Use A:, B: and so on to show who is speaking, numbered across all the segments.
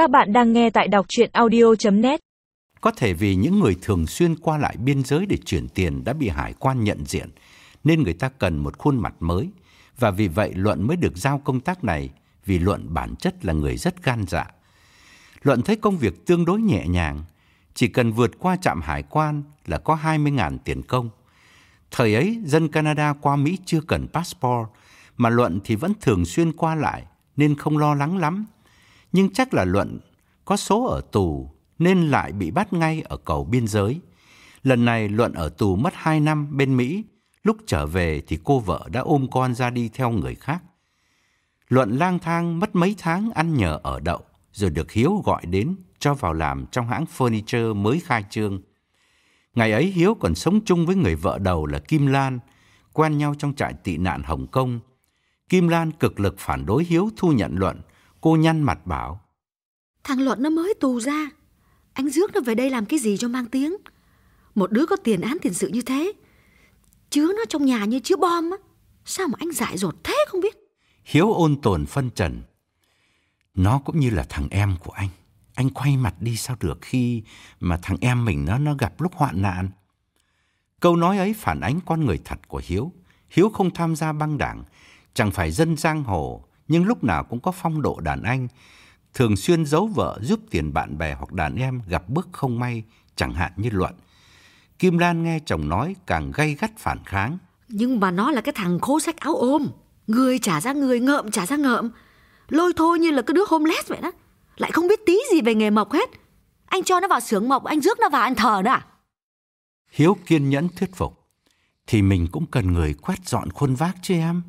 A: Các bạn đang nghe tại đọc chuyện audio.net
B: Có thể vì những người thường xuyên qua lại biên giới để chuyển tiền đã bị hải quan nhận diện, nên người ta cần một khuôn mặt mới. Và vì vậy Luận mới được giao công tác này, vì Luận bản chất là người rất gan dạ. Luận thấy công việc tương đối nhẹ nhàng, chỉ cần vượt qua trạm hải quan là có 20.000 tiền công. Thời ấy, dân Canada qua Mỹ chưa cần passport, mà Luận thì vẫn thường xuyên qua lại, nên không lo lắng lắm. Nhưng chắc là Luận có số ở tù, nên lại bị bắt ngay ở cầu biên giới. Lần này Luận ở tù mất 2 năm bên Mỹ, lúc trở về thì cô vợ đã ôm con ra đi theo người khác. Luận lang thang mất mấy tháng ăn nhờ ở đậu, rồi được Hiếu gọi đến cho vào làm trong hãng furniture mới khai trương. Ngày ấy Hiếu còn sống chung với người vợ đầu là Kim Lan, quen nhau trong trại tị nạn Hồng Kông. Kim Lan cực lực phản đối Hiếu thu nhận Luận, cô nhăn mặt bảo.
C: Thằng Luận nó mới tù ra. Anh rước nó về đây làm cái gì cho mang tiếng? Một đứa có tiền án tiền sự như thế. Chứa nó trong nhà như chứa bom á. Sao mà anh dại dột thế không biết?
B: Hiếu ôn tồn phân trần. Nó cũng như là thằng em của anh. Anh quay mặt đi sao được khi mà thằng em mình nó nó gặp lúc hoạn nạn. Câu nói ấy phản ánh con người thật của Hiếu. Hiếu không tham gia băng đảng, chẳng phải dân giang hồ, nhưng lúc nào cũng có phong độ đàn anh, thường xuyên giấu vợ giúp tiền bạn bè hoặc đàn em gặp bước không may, chẳng hạn như Luận. Kim Lan nghe chồng nói càng gay gắt phản kháng.
C: Nhưng mà nó là cái thằng khố sách áo ôm. Người trả ra người, ngợm trả ra ngợm. Lôi thôi như là cái đứa homeless vậy đó. Lại không biết tí gì về nghề mộc hết. Anh cho nó vào xưởng mộc, anh rước nó vào anh thờ đó à?
B: Hiếu kiên nhẫn thuyết phục. Thì mình cũng cần người quét dọn khuôn vác chứ em.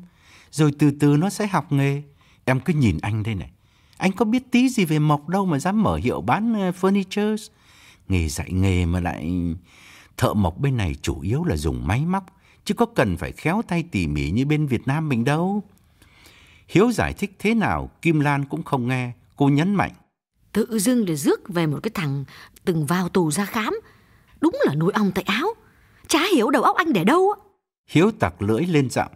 B: Rồi từ từ nó sẽ học nghề. Em cứ nhìn anh đây này. Anh có biết tí gì về mộc đâu mà dám mở hiệu bán uh, furniture. Nghề dạy nghề mà lại... Thợ mộc bên này chủ yếu là dùng máy móc. Chứ có cần phải khéo tay tỉ mỉ như bên Việt Nam mình đâu. Hiếu giải thích thế nào Kim Lan cũng không nghe. Cô nhấn mạnh.
C: Tự dưng để rước về một cái thằng từng vào tù ra khám. Đúng là nuôi ong tại áo. Chả hiểu đầu óc anh để đâu á.
B: Hiếu tặc lưỡi lên giọng.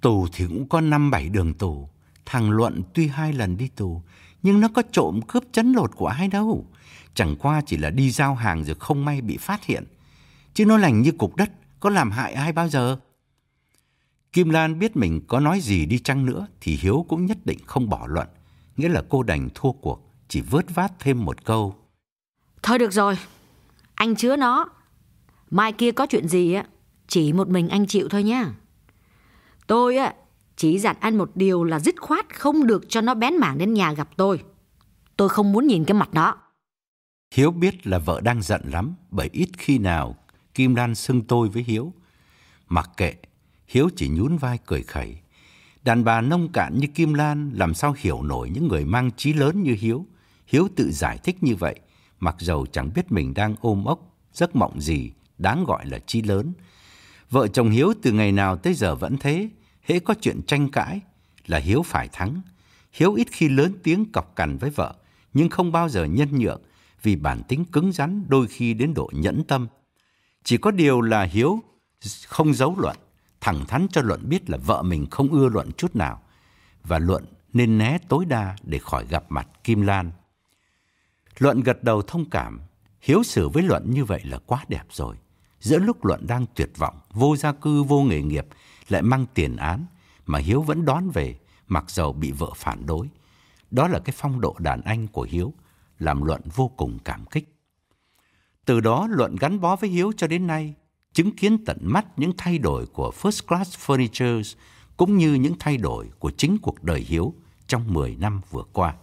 B: Tù thì cũng có năm bảy đường tù. Thằng Luận tuy hai lần đi tù, nhưng nó có trộm cướp chấn lột của ai đâu. Chẳng qua chỉ là đi giao hàng rồi không may bị phát hiện. Chứ nó lành như cục đất, có làm hại ai bao giờ. Kim Lan biết mình có nói gì đi chăng nữa thì Hiếu cũng nhất định không bỏ luận. Nghĩa là cô đành thua cuộc, chỉ vớt vát thêm một câu.
C: Thôi được rồi, anh chứa nó. Mai kia có chuyện gì á, chỉ một mình anh chịu thôi nhá. Tôi á, chỉ dặn anh một điều là dứt khoát không được cho nó bén mảng đến nhà gặp tôi. Tôi không muốn nhìn cái mặt đó.
B: Hiếu biết là vợ đang giận lắm bởi ít khi nào Kim Lan xưng tôi với Hiếu. Mặc kệ, Hiếu chỉ nhún vai cười khẩy. Đàn bà nông cạn như Kim Lan làm sao hiểu nổi những người mang trí lớn như Hiếu. Hiếu tự giải thích như vậy, mặc dầu chẳng biết mình đang ôm ốc, giấc mộng gì đáng gọi là trí lớn. Vợ chồng Hiếu từ ngày nào tới giờ vẫn thế, hễ có chuyện tranh cãi là Hiếu phải thắng. Hiếu ít khi lớn tiếng cọc cằn với vợ, nhưng không bao giờ nhân nhượng vì bản tính cứng rắn đôi khi đến độ nhẫn tâm. Chỉ có điều là Hiếu không giấu luận, thẳng thắn cho Luận biết là vợ mình không ưa Luận chút nào, và Luận nên né tối đa để khỏi gặp mặt Kim Lan. Luận gật đầu thông cảm, Hiếu xử với Luận như vậy là quá đẹp rồi. Giữa lúc Luận đang tuyệt vọng, vô gia cư, vô nghề nghiệp, lại mang tiền án, mà Hiếu vẫn đón về, mặc dầu bị vợ phản đối. Đó là cái phong độ đàn anh của Hiếu, làm Luận vô cùng cảm kích. Từ đó Luận gắn bó với Hiếu cho đến nay, chứng kiến tận mắt những thay đổi của First Class Furnitures cũng như những thay đổi của chính cuộc đời Hiếu trong 10 năm vừa qua.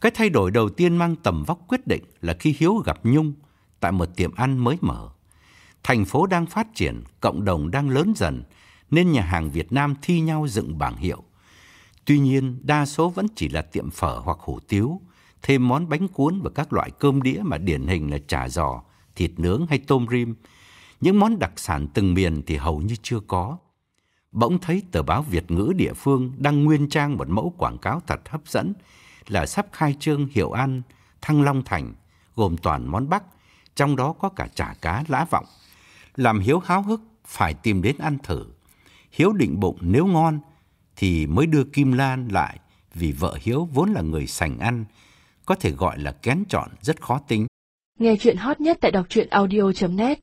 B: Cái thay đổi đầu tiên mang tầm vóc quyết định là khi Hiếu gặp Nhung tại một tiệm ăn mới mở. Thành phố đang phát triển, cộng đồng đang lớn dần, nên nhà hàng Việt Nam thi nhau dựng bảng hiệu. Tuy nhiên, đa số vẫn chỉ là tiệm phở hoặc hủ tiếu, thêm món bánh cuốn và các loại cơm đĩa mà điển hình là chả giò, thịt nướng hay tôm rim. Những món đặc sản từng miền thì hầu như chưa có. Bỗng thấy tờ báo Việt ngữ địa phương đăng nguyên trang một mẫu quảng cáo thật hấp dẫn là sắp khai trương hiệu ăn Thăng Long Thành, gồm toàn món Bắc, trong đó có cả chả cá lã vọng. Làm Hiếu háo hức phải tìm đến ăn thử. Hiếu định bụng nếu ngon thì mới đưa Kim Lan lại vì vợ Hiếu vốn là người sành ăn, có thể gọi là kén chọn rất khó tính.
D: Nghe chuyện hot nhất tại đọc truyện audio.net